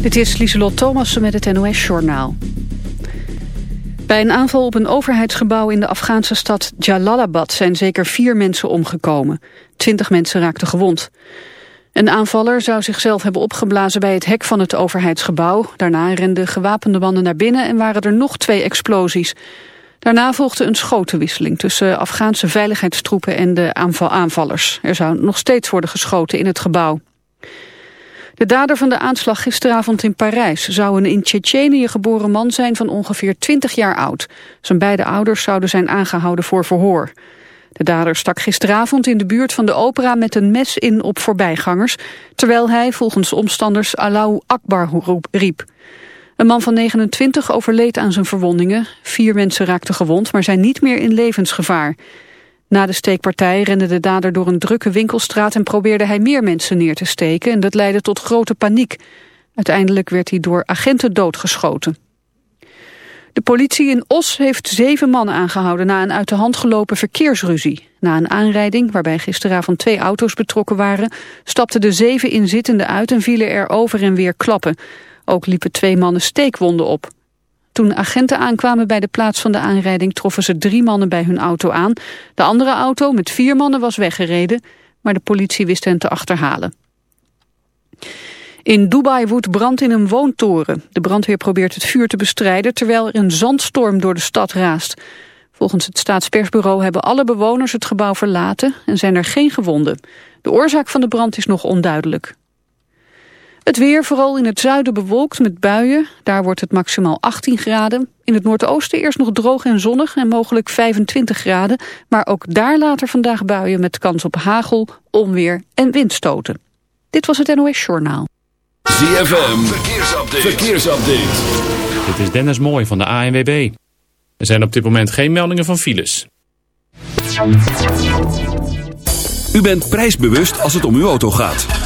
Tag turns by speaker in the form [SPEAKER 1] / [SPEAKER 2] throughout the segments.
[SPEAKER 1] Dit is Lieselot Thomassen met het NOS-journaal. Bij een aanval op een overheidsgebouw in de Afghaanse stad Jalalabad... zijn zeker vier mensen omgekomen. Twintig mensen raakten gewond. Een aanvaller zou zichzelf hebben opgeblazen bij het hek van het overheidsgebouw. Daarna renden gewapende mannen naar binnen en waren er nog twee explosies. Daarna volgde een schotenwisseling tussen Afghaanse veiligheidstroepen en de aanvallers. Er zou nog steeds worden geschoten in het gebouw. De dader van de aanslag gisteravond in Parijs zou een in Tsjetsjenië geboren man zijn van ongeveer 20 jaar oud. Zijn beide ouders zouden zijn aangehouden voor verhoor. De dader stak gisteravond in de buurt van de opera met een mes in op voorbijgangers, terwijl hij volgens omstanders Allahu Akbar riep. Een man van 29 overleed aan zijn verwondingen. Vier mensen raakten gewond, maar zijn niet meer in levensgevaar. Na de steekpartij rende de dader door een drukke winkelstraat en probeerde hij meer mensen neer te steken en dat leidde tot grote paniek. Uiteindelijk werd hij door agenten doodgeschoten. De politie in Os heeft zeven mannen aangehouden na een uit de hand gelopen verkeersruzie. Na een aanrijding, waarbij gisteravond twee auto's betrokken waren, stapten de zeven inzittenden uit en vielen er over en weer klappen. Ook liepen twee mannen steekwonden op. Toen agenten aankwamen bij de plaats van de aanrijding troffen ze drie mannen bij hun auto aan. De andere auto met vier mannen was weggereden, maar de politie wist hen te achterhalen. In Dubai woedt brand in een woontoren. De brandweer probeert het vuur te bestrijden terwijl er een zandstorm door de stad raast. Volgens het staatspersbureau hebben alle bewoners het gebouw verlaten en zijn er geen gewonden. De oorzaak van de brand is nog onduidelijk. Het weer vooral in het zuiden bewolkt met buien. Daar wordt het maximaal 18 graden. In het noordoosten eerst nog droog en zonnig en mogelijk 25 graden. Maar ook daar later vandaag buien met kans op hagel, onweer en windstoten. Dit was het NOS Journaal.
[SPEAKER 2] ZFM, verkeersupdate. verkeersupdate.
[SPEAKER 3] Dit is Dennis Mooi van de ANWB. Er zijn op dit moment geen meldingen van files.
[SPEAKER 2] U bent prijsbewust als het om uw auto gaat.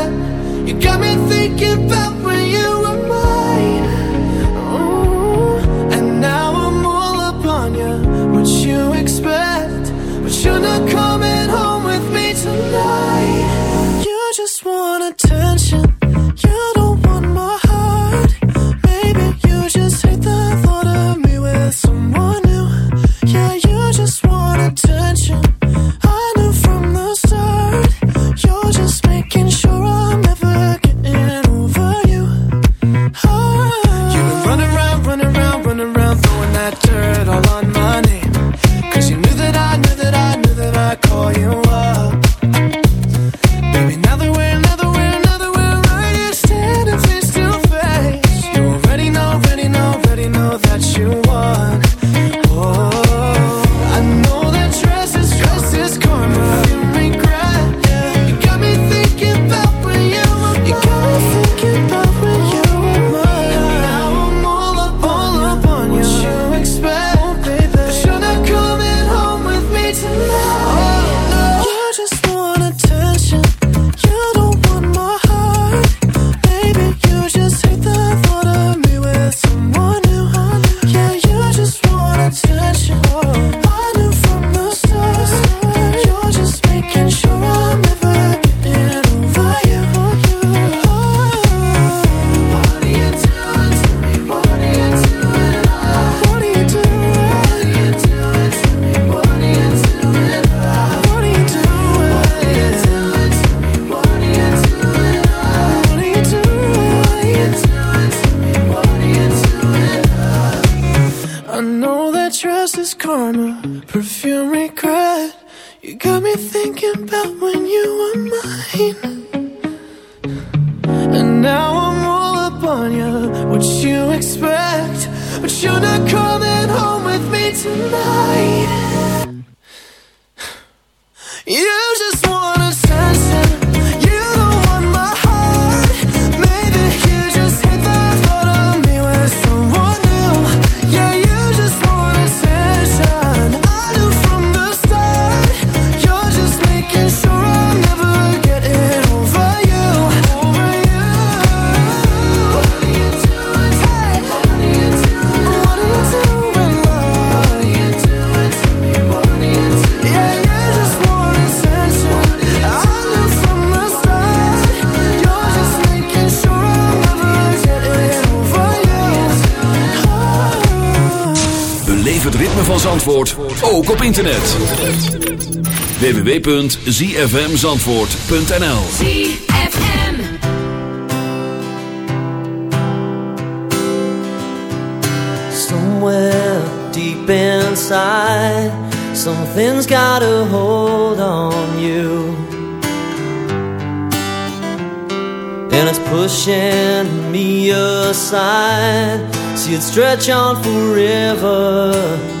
[SPEAKER 4] You got me thinking about when you were mine. And now I'm all up on you. What you expect? But you're not coming home with me tonight. You just want attention.
[SPEAKER 2] internet. www.zfmzandvoort.nl
[SPEAKER 5] ZFM
[SPEAKER 6] Somewhere deep inside Something's got a hold on you. And it's pushing me aside. See it stretch on forever.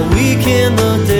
[SPEAKER 6] a week in the day.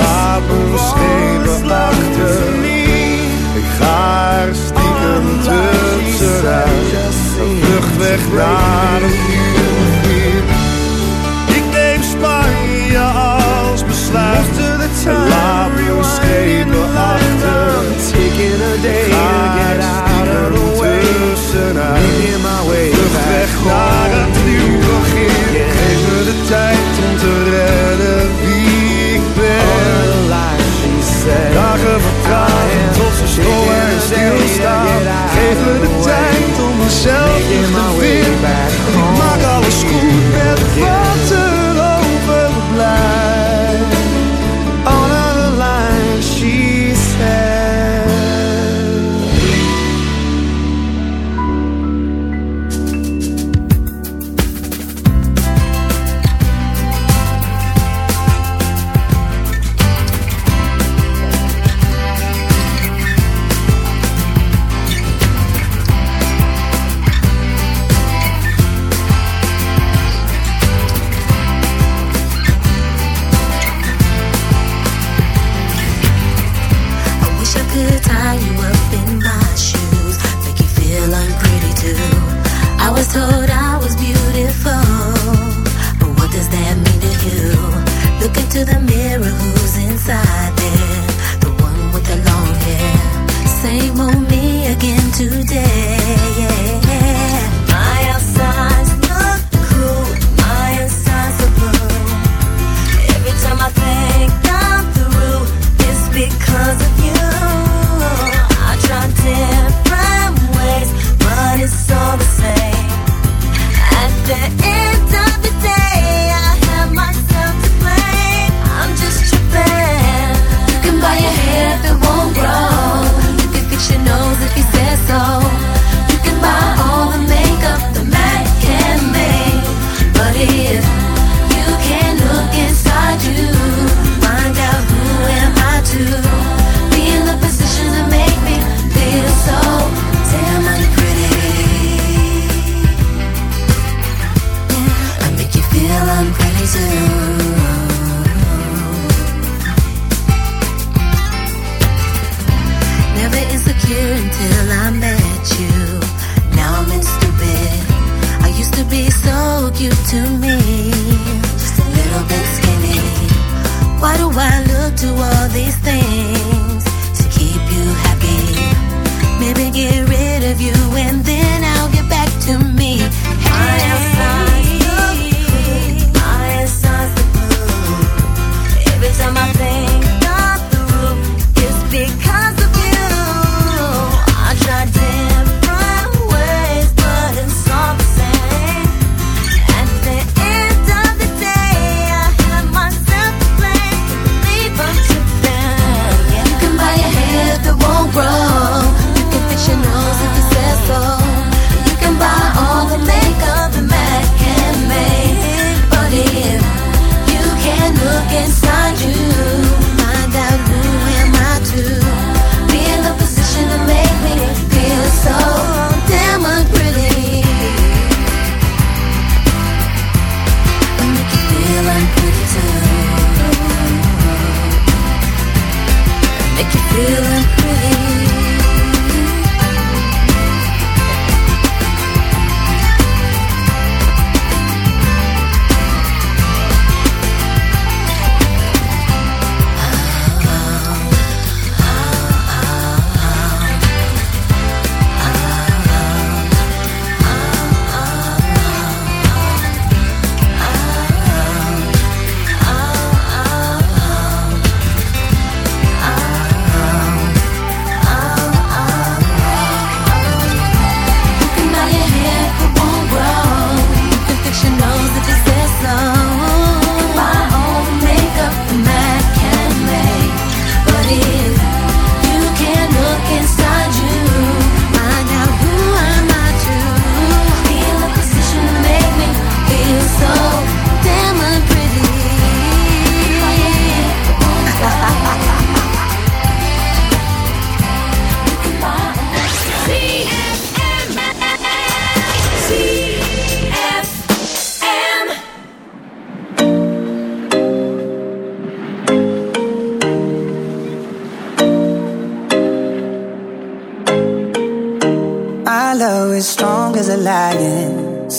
[SPEAKER 7] Laat me schepen achter. Ik ga er stiekem tussenuit. Een vlucht weg naar een uur. Ik neem Spanje als besluit. Laat me schepen achter. Ik ga er stiekem tussenuit. Vlucht weg naar een nieuw begin. Geef me de tijd om te redden
[SPEAKER 8] myself Making my way back Until I met you. Now I'm in stupid. I used to be so cute to me, just a little bit skinny. Why do I look to all these things to keep you happy? Maybe get rid of you and then I'll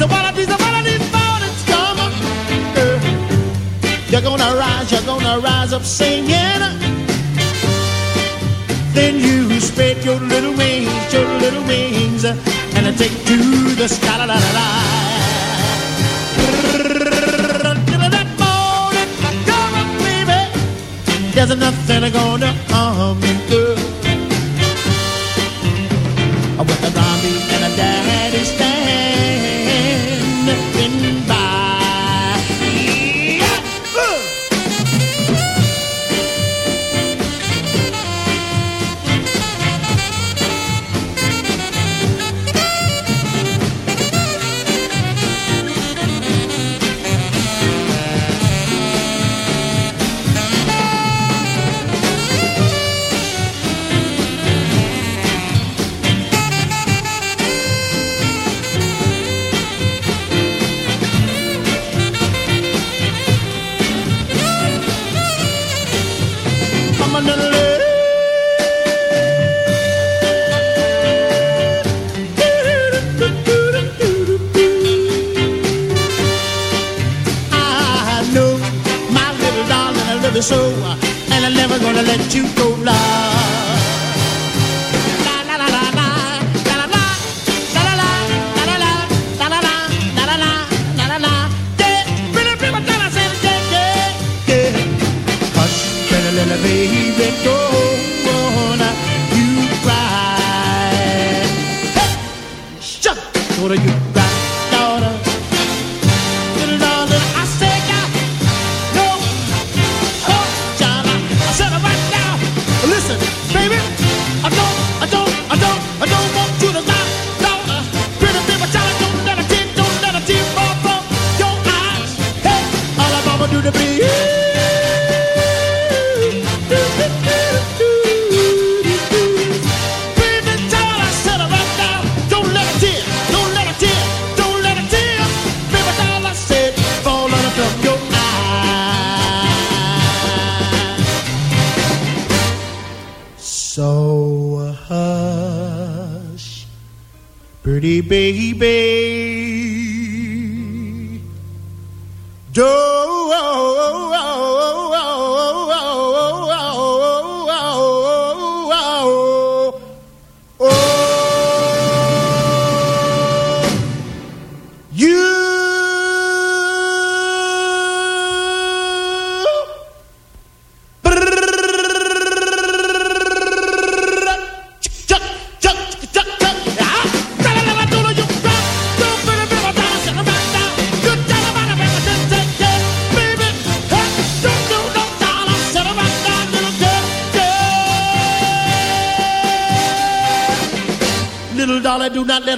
[SPEAKER 9] One of of these, one of these mornings come, girl. You're gonna rise, you're gonna rise up singing. Then you spread your little wings, your little wings, and I take to the sky. La, la, la, la. That morning, come baby. There's nothing gonna harm you, girl. Baby.